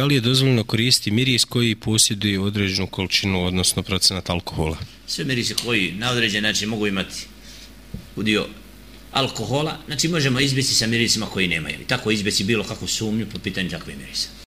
da li je dozvoljeno koristiti miris koji posjeduje određenu količinu, odnosno procenat alkohola? Sve mirise koji na određen način mogu imati udio alkohola, znači možemo izbjeći sa mirisima koji nemaju. I tako izbjeći bilo kakvu sumnju po pitanju takve mirisa.